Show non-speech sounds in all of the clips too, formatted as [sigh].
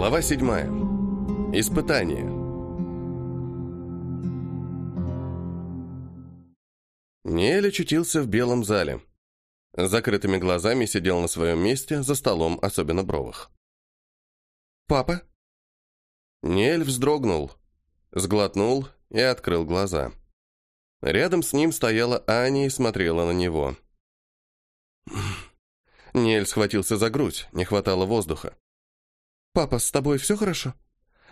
Глава 7. Испытание. Ниэль очутился в белом зале. С закрытыми глазами сидел на своем месте за столом, особенно бровых. «Папа?» Ниэль вздрогнул, сглотнул и открыл глаза. Рядом с ним стояла Аня и смотрела на него. Ниэль схватился за грудь, не хватало воздуха. «Папа, с тобой все хорошо?»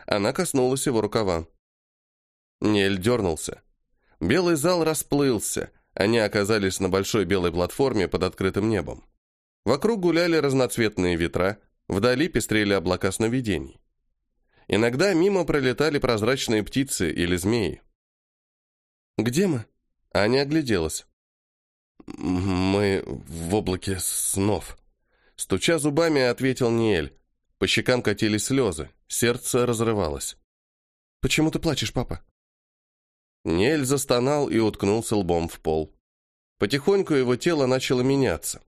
Она коснулась его рукава. Ниэль дернулся. Белый зал расплылся, они оказались на большой белой платформе под открытым небом. Вокруг гуляли разноцветные ветра, вдали пестрели облака сновидений. Иногда мимо пролетали прозрачные птицы или змеи. «Где мы?» Аня огляделась. «Мы в облаке снов», — стуча зубами, ответил Ниэль. По щекам катились слезы, сердце разрывалось. «Почему ты плачешь, папа?» Ниэль застонал и уткнулся лбом в пол. Потихоньку его тело начало меняться.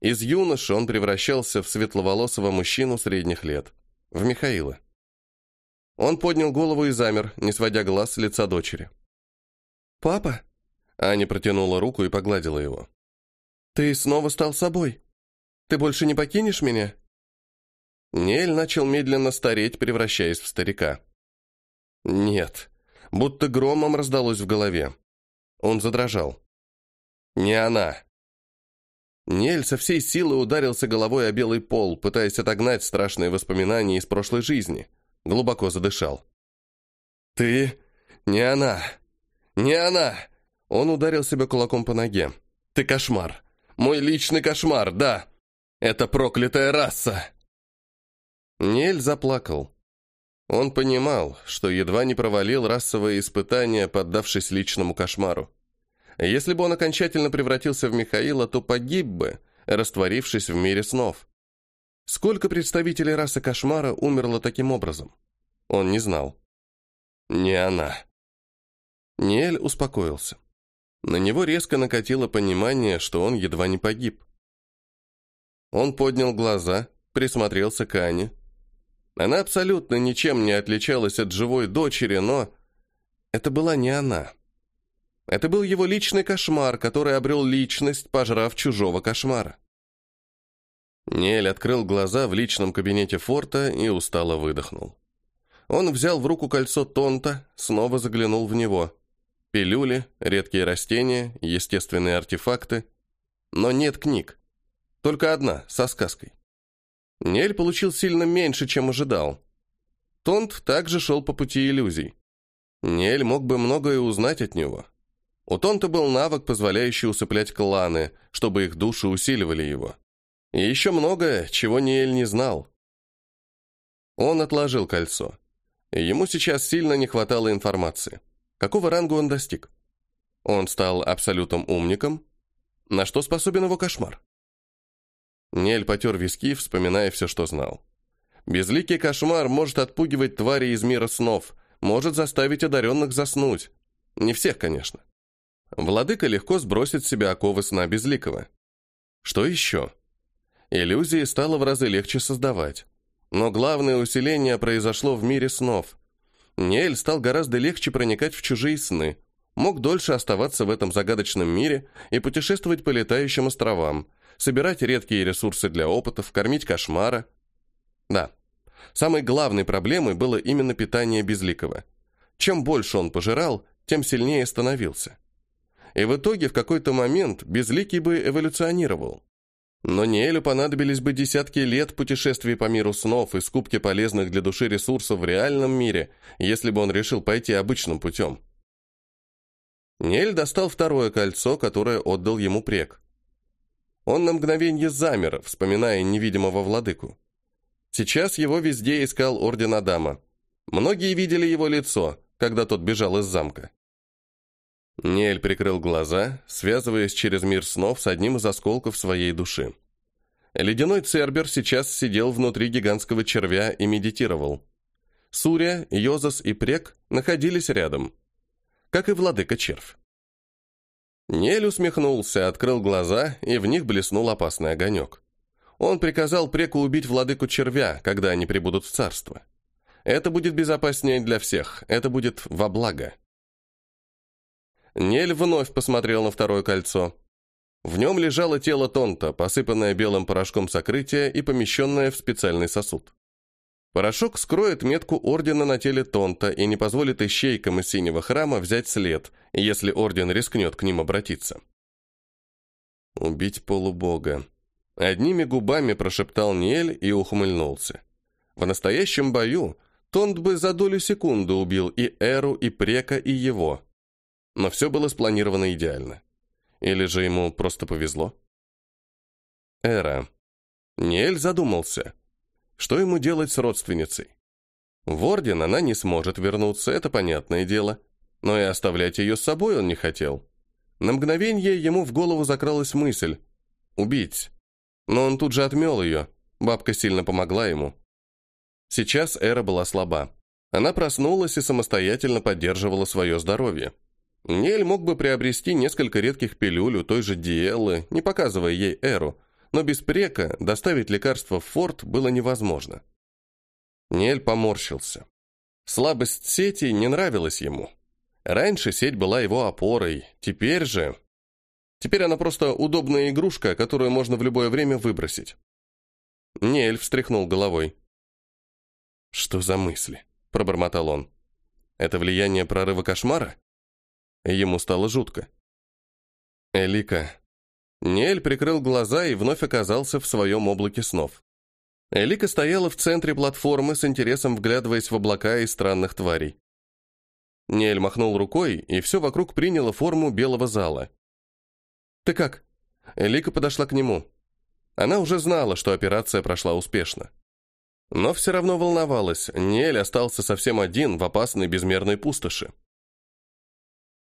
Из юноши он превращался в светловолосого мужчину средних лет. В Михаила. Он поднял голову и замер, не сводя глаз с лица дочери. «Папа?» Аня протянула руку и погладила его. «Ты снова стал собой. Ты больше не покинешь меня?» Нель начал медленно стареть, превращаясь в старика. «Нет», будто громом раздалось в голове. Он задрожал. «Не она!» Нель со всей силы ударился головой о белый пол, пытаясь отогнать страшные воспоминания из прошлой жизни. Глубоко задышал. «Ты... не она! Не она!» Он ударил себя кулаком по ноге. «Ты кошмар! Мой личный кошмар, да! Это проклятая раса!» Нель заплакал. Он понимал, что едва не провалил расовое испытание, поддавшись личному кошмару. Если бы он окончательно превратился в Михаила, то погиб бы, растворившись в мире снов. Сколько представителей расы кошмара умерло таким образом? Он не знал. Не она. Ниэль успокоился. На него резко накатило понимание, что он едва не погиб. Он поднял глаза, присмотрелся к Ане. Она абсолютно ничем не отличалась от живой дочери, но это была не она. Это был его личный кошмар, который обрел личность, пожрав чужого кошмара. Нель открыл глаза в личном кабинете форта и устало выдохнул. Он взял в руку кольцо Тонта, снова заглянул в него. Пилюли, редкие растения, естественные артефакты. Но нет книг. Только одна, со сказкой. Нель получил сильно меньше, чем ожидал. Тонт также шел по пути иллюзий. Нель мог бы многое узнать от него. У Тонта был навык, позволяющий усыплять кланы, чтобы их души усиливали его. И еще многое, чего Ниэль не знал. Он отложил кольцо. Ему сейчас сильно не хватало информации. Какого ранга он достиг? Он стал абсолютным умником? На что способен его кошмар? Нель потер виски, вспоминая все, что знал. Безликий кошмар может отпугивать твари из мира снов, может заставить одаренных заснуть. Не всех, конечно. Владыка легко сбросит с себя оковы сна Безликого. Что еще? Иллюзии стало в разы легче создавать. Но главное усиление произошло в мире снов. Ниэль стал гораздо легче проникать в чужие сны, мог дольше оставаться в этом загадочном мире и путешествовать по летающим островам, собирать редкие ресурсы для опытов, кормить кошмара. Да, самой главной проблемой было именно питание Безликого. Чем больше он пожирал, тем сильнее становился. И в итоге в какой-то момент Безликий бы эволюционировал. Но Неэлю понадобились бы десятки лет путешествий по миру снов и скупки полезных для души ресурсов в реальном мире, если бы он решил пойти обычным путем. Неэль достал второе кольцо, которое отдал ему прек. Он на мгновение замер, вспоминая невидимого владыку. Сейчас его везде искал Орден Адама. Многие видели его лицо, когда тот бежал из замка. Нель прикрыл глаза, связываясь через мир снов с одним из осколков своей души. Ледяной Цербер сейчас сидел внутри гигантского червя и медитировал. Суря, Йозас и Прек находились рядом, как и владыка червь. Нель усмехнулся, открыл глаза, и в них блеснул опасный огонек. Он приказал преку убить владыку червя, когда они прибудут в царство. Это будет безопаснее для всех, это будет во благо. Нель вновь посмотрел на второе кольцо. В нем лежало тело Тонта, посыпанное белым порошком сокрытия и помещенное в специальный сосуд. Порошок скроет метку ордена на теле Тонта и не позволит ищейкам из синего храма взять след, если орден рискнет к ним обратиться. «Убить полубога», Одними губами прошептал Ниэль и ухмыльнулся. В настоящем бою Тонд бы за долю секунды убил и Эру, и Прека, и его. Но все было спланировано идеально. Или же ему просто повезло? Эра. Ниэль задумался. Что ему делать с родственницей? В Орден она не сможет вернуться, это понятное дело. Но и оставлять ее с собой он не хотел. На мгновение ему в голову закралась мысль. Убить. Но он тут же отмел ее. Бабка сильно помогла ему. Сейчас Эра была слаба. Она проснулась и самостоятельно поддерживала свое здоровье. Нель мог бы приобрести несколько редких пилюль у той же Диэллы, не показывая ей Эру, но без прека доставить лекарство в форт было невозможно. Нель поморщился. Слабость сети не нравилась ему. Раньше сеть была его опорой, теперь же... Теперь она просто удобная игрушка, которую можно в любое время выбросить. Нель встряхнул головой. «Что за мысли?» – пробормотал он. «Это влияние прорыва кошмара?» Ему стало жутко. «Элика». Нель прикрыл глаза и вновь оказался в своем облаке снов. Элика стояла в центре платформы с интересом вглядываясь в облака и странных тварей. Нель махнул рукой, и все вокруг приняло форму белого зала. «Ты как?» Элика подошла к нему. Она уже знала, что операция прошла успешно. Но все равно волновалась, Нель остался совсем один в опасной безмерной пустоши.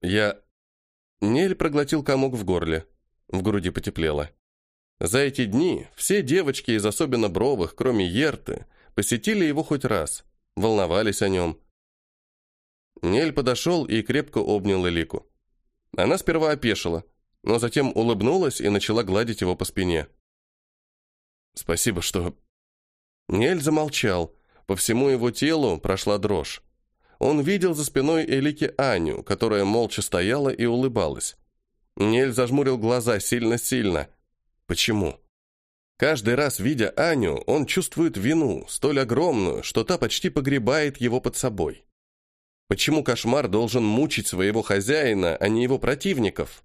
Я... Нель проглотил комок в горле. В груди потеплело. За эти дни все девочки из особенно бровых, кроме Ерты, посетили его хоть раз, волновались о нем. Нель подошел и крепко обнял Элику. Она сперва опешила, но затем улыбнулась и начала гладить его по спине. «Спасибо, что...» Нель замолчал. По всему его телу прошла дрожь. Он видел за спиной Элики Аню, которая молча стояла и улыбалась. Нель зажмурил глаза сильно-сильно. Почему? Каждый раз, видя Аню, он чувствует вину, столь огромную, что та почти погребает его под собой. Почему кошмар должен мучить своего хозяина, а не его противников?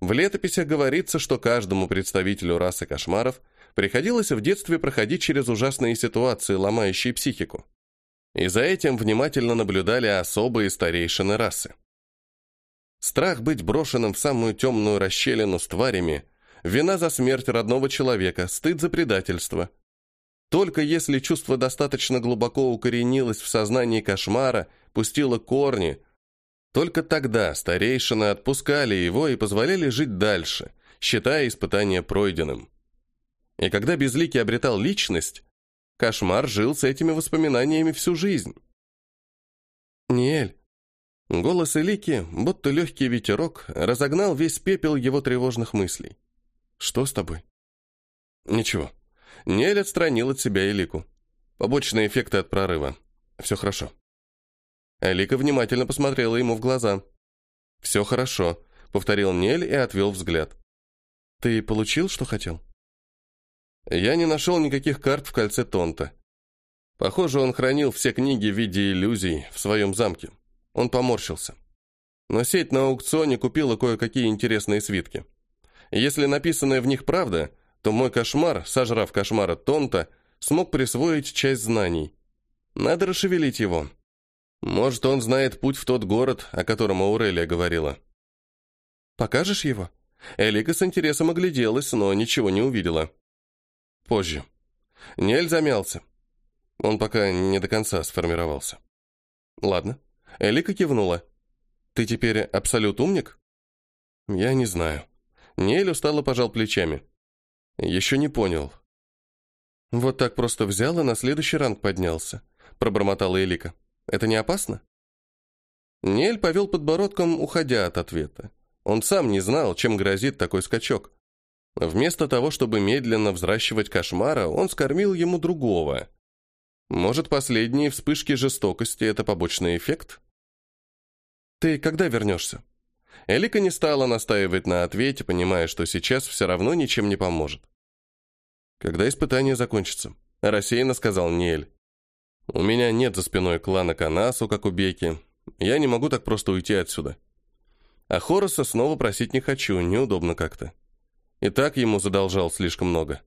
В летописях говорится, что каждому представителю расы кошмаров приходилось в детстве проходить через ужасные ситуации, ломающие психику. И за этим внимательно наблюдали особые старейшины расы. Страх быть брошенным в самую темную расщелину с тварями, вина за смерть родного человека, стыд за предательство. Только если чувство достаточно глубоко укоренилось в сознании кошмара, пустило корни, только тогда старейшины отпускали его и позволяли жить дальше, считая испытание пройденным. И когда Безликий обретал личность, кошмар жил с этими воспоминаниями всю жизнь. «Ниэль». Голос Элики, будто легкий ветерок, разогнал весь пепел его тревожных мыслей. «Что с тобой?» «Ничего». Ниэль отстранил от себя Элику. Побочные эффекты от прорыва. Все хорошо. Алика внимательно посмотрела ему в глаза. «Все хорошо», — повторил Нель и отвел взгляд. «Ты получил, что хотел?» Я не нашел никаких карт в кольце Тонта. Похоже, он хранил все книги в виде иллюзий в своем замке. Он поморщился. Но сеть на аукционе купила кое-какие интересные свитки. Если написанное в них правда, то мой кошмар, сожрав кошмара Тонта, смог присвоить часть знаний. Надо расшевелить его. Может, он знает путь в тот город, о котором Аурелия говорила. «Покажешь его?» Элика с интересом огляделась, но ничего не увидела. Позже. Нель замялся. Он пока не до конца сформировался. Ладно. Элика кивнула. «Ты теперь абсолют умник?» «Я не знаю». Нель устало пожал плечами. «Еще не понял». «Вот так просто взял и на следующий ранг поднялся», пробормотала Элика. Это не опасно?» Нель повел подбородком, уходя от ответа. Он сам не знал, чем грозит такой скачок. Вместо того, чтобы медленно взращивать кошмара, он скормил ему другого. Может, последние вспышки жестокости — это побочный эффект? «Ты когда вернешься?» Элика не стала настаивать на ответе, понимая, что сейчас все равно ничем не поможет. «Когда испытание закончится?» — рассеянно сказал Ниэль. «У меня нет за спиной клана Канасу, как у Беки. Я не могу так просто уйти отсюда. А Хороса снова просить не хочу, неудобно как-то. И так ему задолжал слишком много».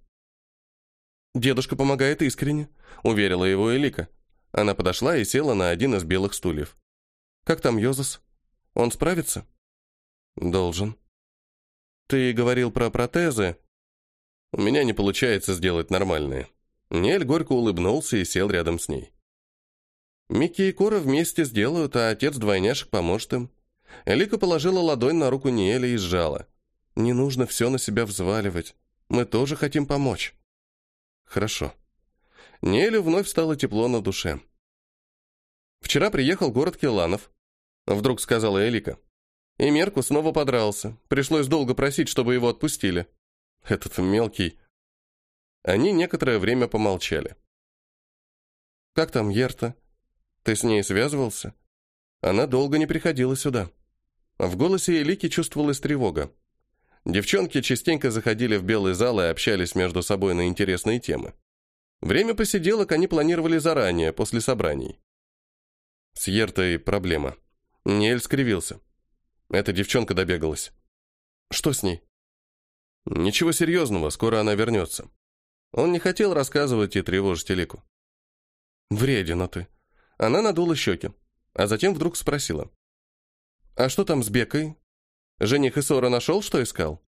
«Дедушка помогает искренне», — уверила его Элика. Она подошла и села на один из белых стульев. «Как там Йозас? Он справится?» «Должен». «Ты говорил про протезы?» «У меня не получается сделать нормальные». Нель горько улыбнулся и сел рядом с ней. Микки и Кора вместе сделают, а отец двойняшек поможет им. Элика положила ладонь на руку Ниэля и сжала. «Не нужно все на себя взваливать. Мы тоже хотим помочь». «Хорошо». Ниэлю вновь стало тепло на душе. «Вчера приехал город Келанов», — вдруг сказала Элика. И Мерку снова подрался. Пришлось долго просить, чтобы его отпустили. Этот мелкий. Они некоторое время помолчали. «Как там Ерта? Ты с ней связывался?» Она долго не приходила сюда. В голосе Элики чувствовалась тревога. Девчонки частенько заходили в белый зал и общались между собой на интересные темы. Время посиделок они планировали заранее, после собраний. С Ертой проблема. Ниэль скривился. Эта девчонка добегалась. Что с ней? Ничего серьезного, скоро она вернется. Он не хотел рассказывать и тревожить Элику. Вредина ты. Она надула щеки, а затем вдруг спросила. А что там с Бекой? Жених Исора нашел, что искал?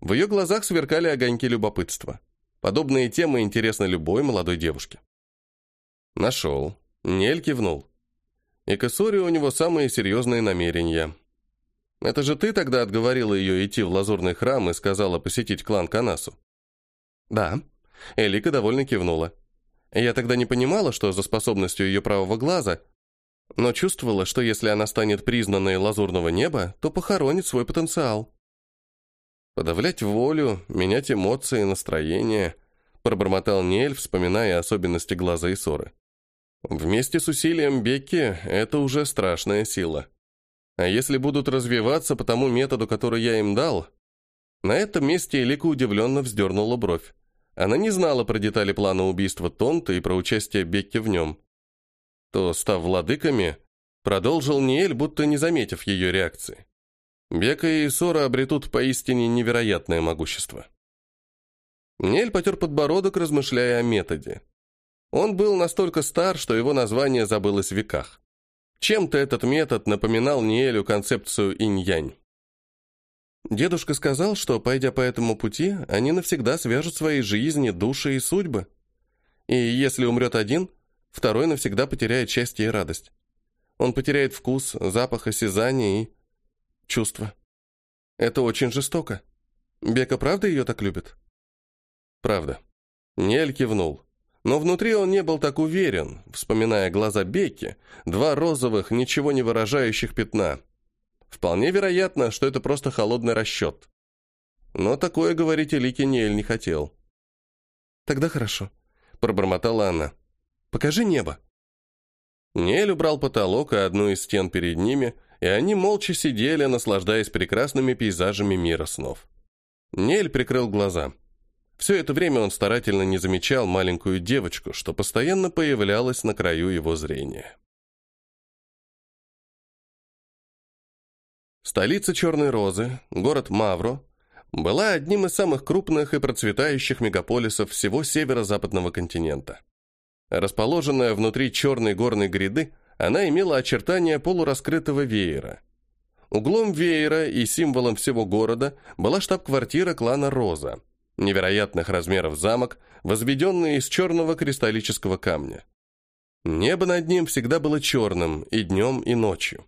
В ее глазах сверкали огоньки любопытства. Подобные темы интересны любой молодой девушке. Нашел. Нель кивнул. И к Исоре у него самые серьезные намерения. Это же ты тогда отговорила ее идти в лазурный храм и сказала посетить клан Канасу?» «Да». Элика довольно кивнула. Я тогда не понимала, что за способностью ее правого глаза, но чувствовала, что если она станет признанной лазурного неба, то похоронит свой потенциал. Подавлять волю, менять эмоции, настроение, пробормотал Нель, вспоминая особенности глаза и ссоры. Вместе с усилием Бекки это уже страшная сила. А если будут развиваться по тому методу, который я им дал? На этом месте Элика удивленно вздернула бровь. Она не знала про детали плана убийства Тонта и про участие Бекки в нем. То, став владыками, продолжил Ниэль, будто не заметив ее реакции. Бека и Сора обретут поистине невероятное могущество. Ниэль потер подбородок, размышляя о методе. Он был настолько стар, что его название забылось в веках. Чем-то этот метод напоминал Ниэлю концепцию инь-янь. Дедушка сказал, что, пойдя по этому пути, они навсегда свяжут свои жизни, души и судьбы. И если умрет один, второй навсегда потеряет счастье и радость. Он потеряет вкус, запах, осязание и чувства. Это очень жестоко. Бека правда ее так любит? Правда. Нель кивнул. Но внутри он не был так уверен, вспоминая глаза Бекки, два розовых, ничего не выражающих пятна. Вполне вероятно, что это просто холодный расчет. Но такое говорить Элике Ниэль не хотел. «Тогда хорошо», — пробормотала она. «Покажи небо». Ниэль убрал потолок и одну из стен перед ними, и они молча сидели, наслаждаясь прекрасными пейзажами мира снов. Ниэль прикрыл глаза. Все это время он старательно не замечал маленькую девочку, что постоянно появлялась на краю его зрения. Столица Черной Розы, город Мавро, была одним из самых крупных и процветающих мегаполисов всего северо-западного континента. Расположенная внутри черной горной гряды, она имела очертания полураскрытого веера. Углом веера и символом всего города была штаб-квартира клана Роза – невероятных размеров замок, возведенный из черного кристаллического камня. Небо над ним всегда было черным и днем, и ночью.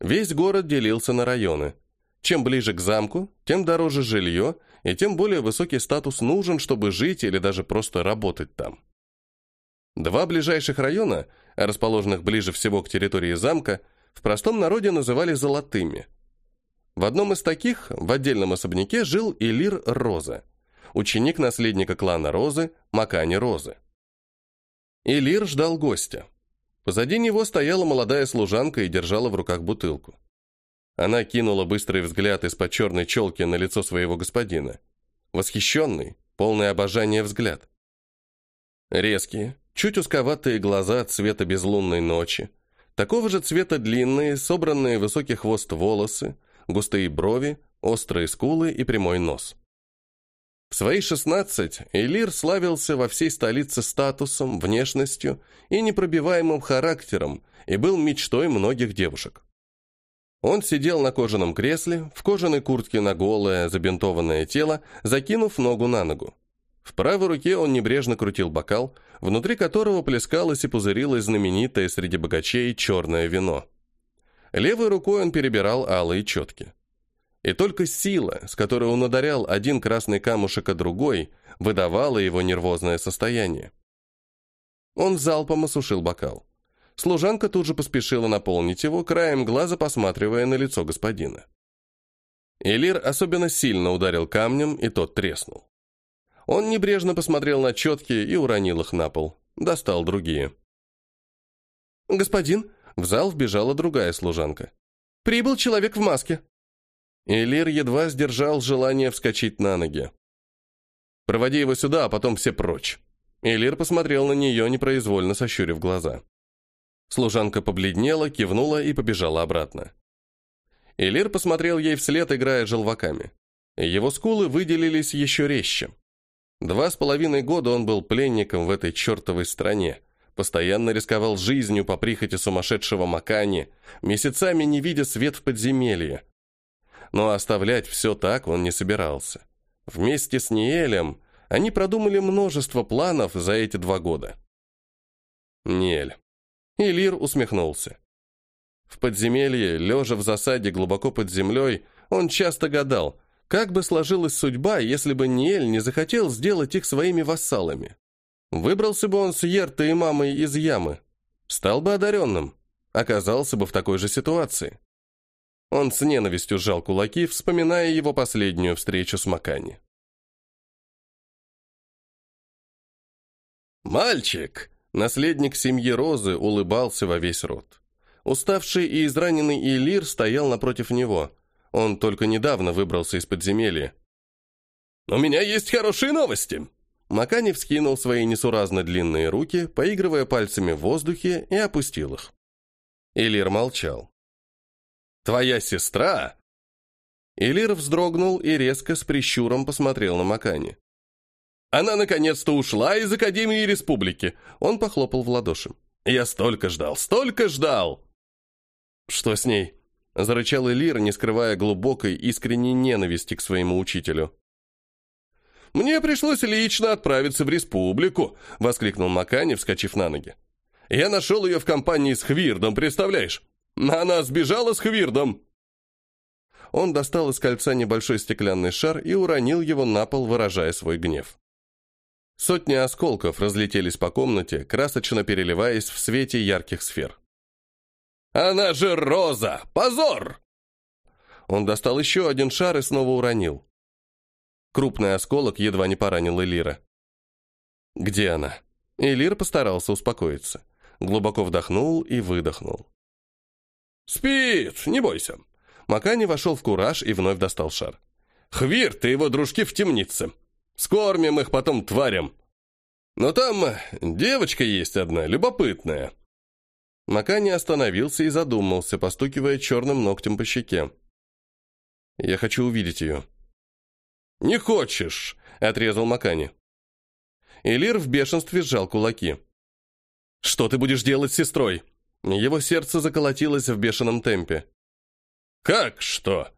Весь город делился на районы. Чем ближе к замку, тем дороже жилье, и тем более высокий статус нужен, чтобы жить или даже просто работать там. Два ближайших района, расположенных ближе всего к территории замка, в простом народе называли «золотыми». В одном из таких, в отдельном особняке, жил Илир Роза, ученик наследника клана Розы, Макани Розы. Илир ждал гостя. Позади него стояла молодая служанка и держала в руках бутылку. Она кинула быстрый взгляд из-под черной челки на лицо своего господина. Восхищенный, полный обожания взгляд. Резкие, чуть узковатые глаза цвета безлунной ночи, такого же цвета длинные, собранные высокий хвост волосы, густые брови, острые скулы и прямой нос. В свои 16 Элир славился во всей столице статусом, внешностью и непробиваемым характером и был мечтой многих девушек. Он сидел на кожаном кресле, в кожаной куртке на голое, забинтованное тело, закинув ногу на ногу. В правой руке он небрежно крутил бокал, внутри которого плескалось и пузырилось знаменитое среди богачей черное вино. Левой рукой он перебирал алые четки. И только сила, с которой он ударял один красный камушек, а другой, выдавала его нервозное состояние. Он залпом осушил бокал. Служанка тут же поспешила наполнить его, краем глаза посматривая на лицо господина. Элир особенно сильно ударил камнем, и тот треснул. Он небрежно посмотрел на четки и уронил их на пол. Достал другие. «Господин!» — в зал вбежала другая служанка. «Прибыл человек в маске!» Элир едва сдержал желание вскочить на ноги. «Проводи его сюда, а потом все прочь!» Элир посмотрел на нее, непроизвольно сощурив глаза. Служанка побледнела, кивнула и побежала обратно. Элир посмотрел ей вслед, играя желваками. Его скулы выделились еще резче. Два с половиной года он был пленником в этой чертовой стране, постоянно рисковал жизнью по прихоти сумасшедшего Макани, месяцами не видя свет в подземелье. Но оставлять все так он не собирался. Вместе с Ниэлем они продумали множество планов за эти два года. Ниэль. И Лир усмехнулся. В подземелье, лежа в засаде глубоко под землей, он часто гадал, как бы сложилась судьба, если бы Ниэль не захотел сделать их своими вассалами. Выбрался бы он с Ертой и мамой из ямы, стал бы одаренным, оказался бы в такой же ситуации. Он с ненавистью сжал кулаки, вспоминая его последнюю встречу с Макани. «Мальчик!» Наследник семьи Розы улыбался во весь рот. Уставший и израненный Илир стоял напротив него. Он только недавно выбрался из подземелья. «У меня есть хорошие новости!» Макани вскинул свои несуразно длинные руки, поигрывая пальцами в воздухе, и опустил их. Илир молчал. «Твоя сестра?» Илир вздрогнул и резко с прищуром посмотрел на Макани. Она наконец-то ушла из Академии Республики. Он похлопал в ладоши. Я столько ждал, столько ждал. Что с ней? Зарычал Элир, не скрывая глубокой, искренней ненависти к своему учителю. «Мне пришлось лично отправиться в республику», — воскликнул Макани, вскочив на ноги. «Я нашел ее в компании с Хвирдом, представляешь? Она сбежала с Хвирдом!» Он достал из кольца небольшой стеклянный шар и уронил его на пол, выражая свой гнев. Сотни осколков разлетелись по комнате, красочно переливаясь в свете ярких сфер. «Она же Роза! Позор!» Он достал еще один шар и снова уронил. Крупный осколок едва не поранил Элира. «Где она?» Элир постарался успокоиться. Глубоко вдохнул и выдохнул. «Спит, не бойся». Макани вошел в кураж и вновь достал шар. «Хвир, ты его дружки в темнице. Скормим их потом тварям. Но там девочка есть одна, любопытная». Макани остановился и задумался, постукивая черным ногтем по щеке. «Я хочу увидеть ее». «Не хочешь», — отрезал Макани. Элир в бешенстве сжал кулаки. «Что ты будешь делать с сестрой?» Его сердце заколотилось в бешеном темпе. «Как что?»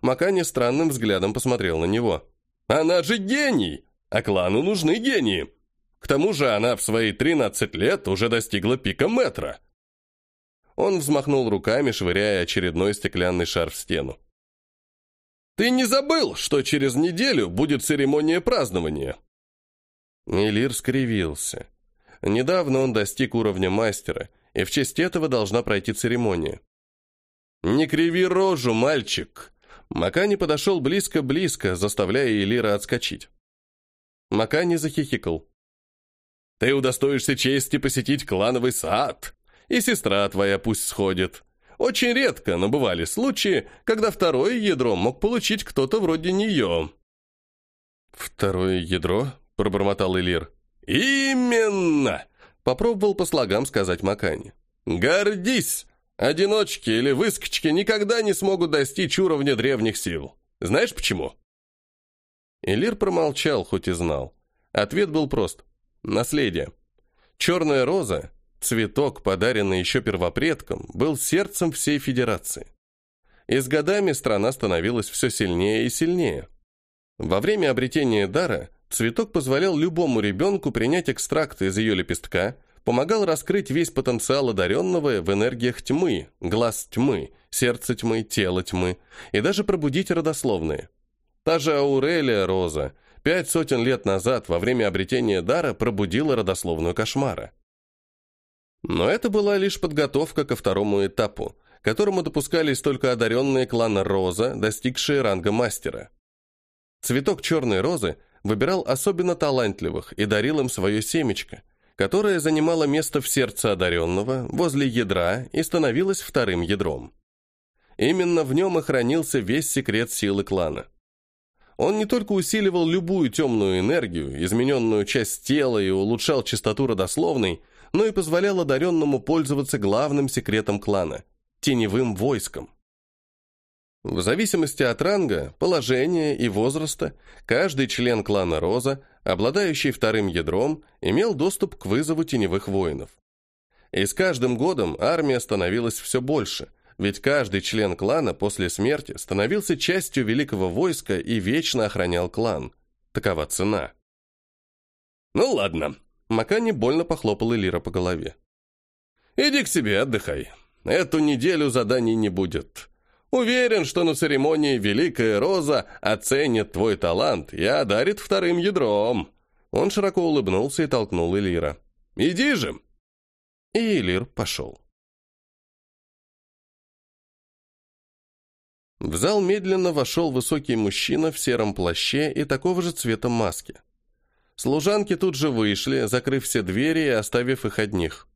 Макани странным взглядом посмотрел на него. Она же гений, а клану нужны гении. К тому же она в свои 13 лет уже достигла пика метра. Он взмахнул руками, швыряя очередной стеклянный шар в стену. «Ты не забыл, что через неделю будет церемония празднования?» Элир скривился. Недавно он достиг уровня мастера, и в честь этого должна пройти церемония. «Не криви рожу, мальчик!» Макани подошел близко-близко, заставляя Элира отскочить. Макани захихикал. «Ты удостоишься чести посетить клановый сад, и сестра твоя пусть сходит. Очень редко, но бывали случаи, когда второе ядро мог получить кто-то вроде нее». «Второе ядро?» — пробормотал Элир. «Именно!» — попробовал по слогам сказать Макани. «Гордись! Одиночки или выскочки никогда не смогут достичь уровня древних сил. Знаешь почему?» Элир промолчал, хоть и знал. Ответ был прост. Наследие. Черная роза, цветок, подаренный еще первопредком, был сердцем всей Федерации. И с годами страна становилась все сильнее и сильнее. Во время обретения дара цветок позволял любому ребенку принять экстракт из ее лепестка, помогал раскрыть весь потенциал одаренного в энергиях тьмы, глаз тьмы, сердце тьмы, тело тьмы, и даже пробудить родословные. Та же Аурелия Роза пять сотен лет назад во время обретения дара пробудила родословную кошмара. Но это была лишь подготовка ко второму этапу, которому допускались только одаренные клана Роза, достигшие ранга мастера. Цветок черной розы выбирал особенно талантливых и дарил им свое семечко, которое занимало место в сердце одаренного, возле ядра и становилось вторым ядром. Именно в нем и хранился весь секрет силы клана. Он не только усиливал любую темную энергию, измененную часть тела и улучшал частоту родословной, но и позволял одаренному пользоваться главным секретом клана – теневым войском. В зависимости от ранга, положения и возраста, каждый член клана Роза, обладающий вторым ядром, имел доступ к вызову теневых воинов. И с каждым годом армия становилась все больше, ведь каждый член клана после смерти становился частью великого войска и вечно охранял клан. Такова цена. «Ну ладно», — Макани больно похлопал Элира по голове. «Иди к себе, отдыхай. Эту неделю заданий не будет. Уверен, что на церемонии Великая Роза оценит твой талант и одарит вторым ядром». Он широко улыбнулся и толкнул Элира. «Иди же!» И Элир пошел. В зал медленно вошел высокий мужчина в сером плаще и такого же цвета маски. Служанки тут же вышли, закрыв все двери и оставив их одних.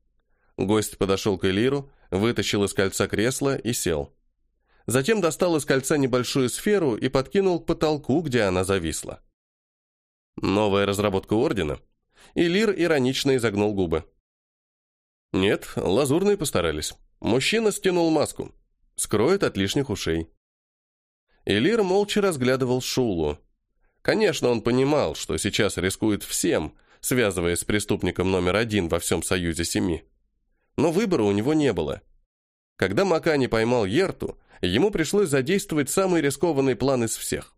Гость подошел к Элиру, вытащил из кольца кресло и сел. Затем достал из кольца небольшую сферу и подкинул к потолку, где она зависла. Новая разработка Ордена. И Лир иронично изогнул губы. Нет, лазурные постарались. Мужчина стянул маску. Скроет от лишних ушей. Элир молча разглядывал Шулу. Конечно, он понимал, что сейчас рискует всем, связываясь с преступником номер один во всем Союзе Семи. Но выбора у него не было. Когда Макани поймал Ерту, ему пришлось задействовать самый рискованный план из всех.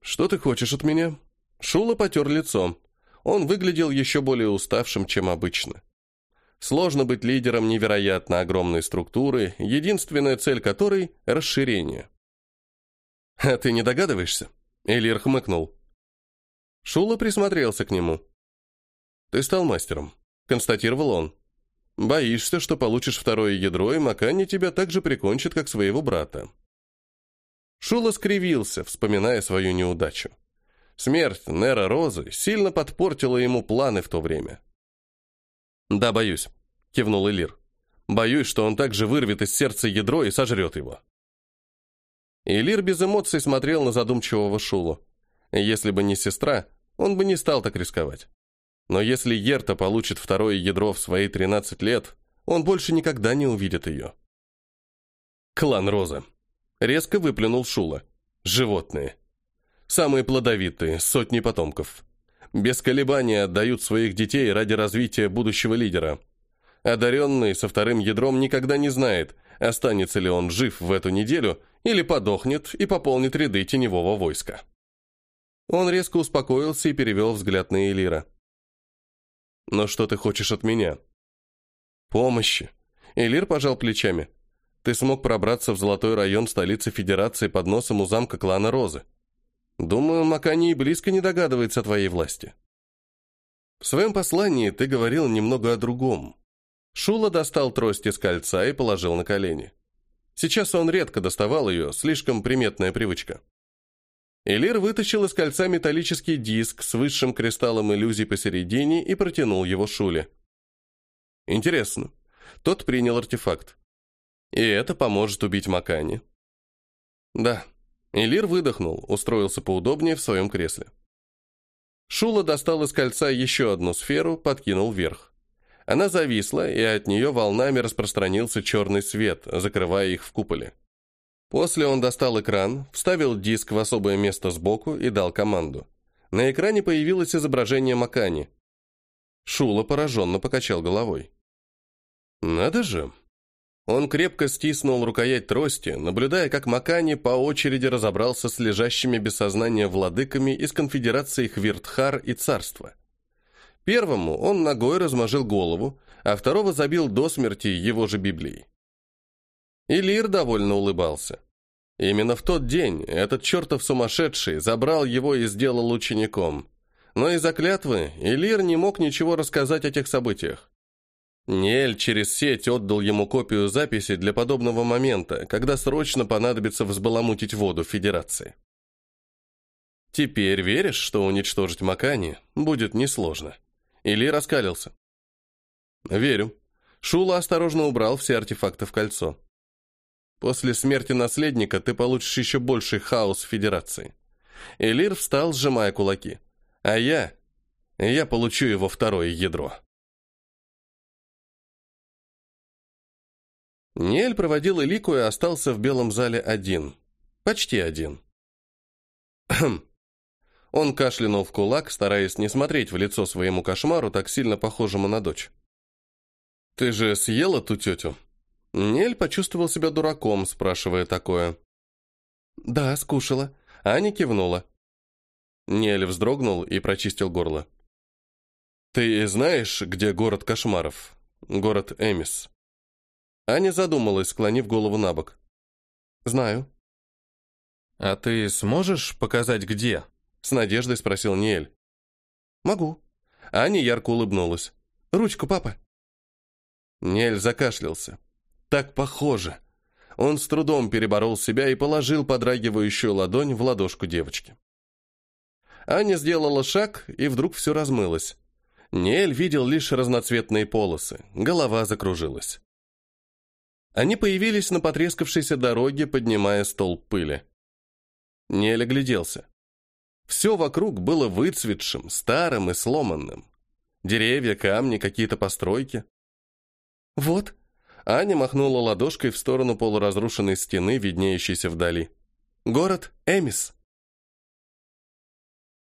«Что ты хочешь от меня?» Шула потер лицо. Он выглядел еще более уставшим, чем обычно. Сложно быть лидером невероятно огромной структуры, единственная цель которой – расширение. «А ты не догадываешься?» Элир хмыкнул. Шула присмотрелся к нему. «Ты стал мастером», – констатировал он. Боишься, что получишь второе ядро, и Макани тебя так же прикончит, как своего брата. Шула скривился, вспоминая свою неудачу. Смерть Нера Розы сильно подпортила ему планы в то время. «Да, боюсь», — кивнул Элир. «Боюсь, что он также вырвет из сердца ядро и сожрет его». Элир без эмоций смотрел на задумчивого Шулу. Если бы не сестра, он бы не стал так рисковать. Но если Ерта получит второе ядро в свои 13 лет, он больше никогда не увидит ее. Клан Роза. Резко выплюнул Шула. Животные. Самые плодовитые, сотни потомков. Без колебания отдают своих детей ради развития будущего лидера. Одаренный со вторым ядром никогда не знает, останется ли он жив в эту неделю или подохнет и пополнит ряды теневого войска. Он резко успокоился и перевел взгляд на Элира. Но что ты хочешь от меня? Помощи. Элир пожал плечами. Ты смог пробраться в золотой район столицы Федерации под носом у замка клана Розы. Думаю, Макани и близко не догадывается о твоей власти. В своем послании ты говорил немного о другом. Шула достал трость из кольца и положил на колени. Сейчас он редко доставал ее, слишком приметная привычка. Элир вытащил из кольца металлический диск с высшим кристаллом иллюзий посередине и протянул его Шуле. Интересно. Тот принял артефакт. И это поможет убить Макани. Да. Элир выдохнул, устроился поудобнее в своем кресле. Шула достал из кольца еще одну сферу, подкинул вверх. Она зависла, и от нее волнами распространился черный свет, закрывая их в куполе. После он достал экран, вставил диск в особое место сбоку и дал команду. На экране появилось изображение Макани. Шула пораженно покачал головой. «Надо же!» Он крепко стиснул рукоять трости, наблюдая, как Макани по очереди разобрался с лежащими без сознания владыками из конфедерации Хвиртхар и Царства. Первому он ногой размажил голову, а второго забил до смерти его же Библией. Илир довольно улыбался. Именно в тот день этот чертов сумасшедший забрал его и сделал учеником. Но из-за клятвы Илир не мог ничего рассказать о тех событиях. Ниэль через сеть отдал ему копию записи для подобного момента, когда срочно понадобится взбаламутить воду Федерации. Теперь веришь, что уничтожить Макани будет несложно? Или раскалился? Верю. Шула осторожно убрал все артефакты в кольцо. После смерти наследника ты получишь еще больший хаос в Федерации. Элир встал, сжимая кулаки. А я... Я получу его второе ядро. Ниэль проводил Элику и остался в белом зале один. Почти один. [clears throat] Он кашлянул в кулак, стараясь не смотреть в лицо своему кошмару, так сильно похожему на дочь. «Ты же съела ту тетю?» Нель почувствовал себя дураком, спрашивая такое. «Да, скушала». Аня кивнула. Нель вздрогнул и прочистил горло. «Ты знаешь, где город кошмаров? Город Эмис?» Аня задумалась, склонив голову на бок. «Знаю». «А ты сможешь показать, где?» С надеждой спросил Ниэль. «Могу». Аня ярко улыбнулась. «Ручку, папа». Ниэль закашлялся. «Так похоже». Он с трудом переборол себя и положил подрагивающую ладонь в ладошку девочки. Аня сделала шаг, и вдруг все размылось. Ниэль видел лишь разноцветные полосы, голова закружилась. Они появились на потрескавшейся дороге, поднимая столб пыли. Нель огляделся. Все вокруг было выцветшим, старым и сломанным. Деревья, камни, какие-то постройки. «Вот», — Аня махнула ладошкой в сторону полуразрушенной стены, виднеющейся вдали. «Город Эмис».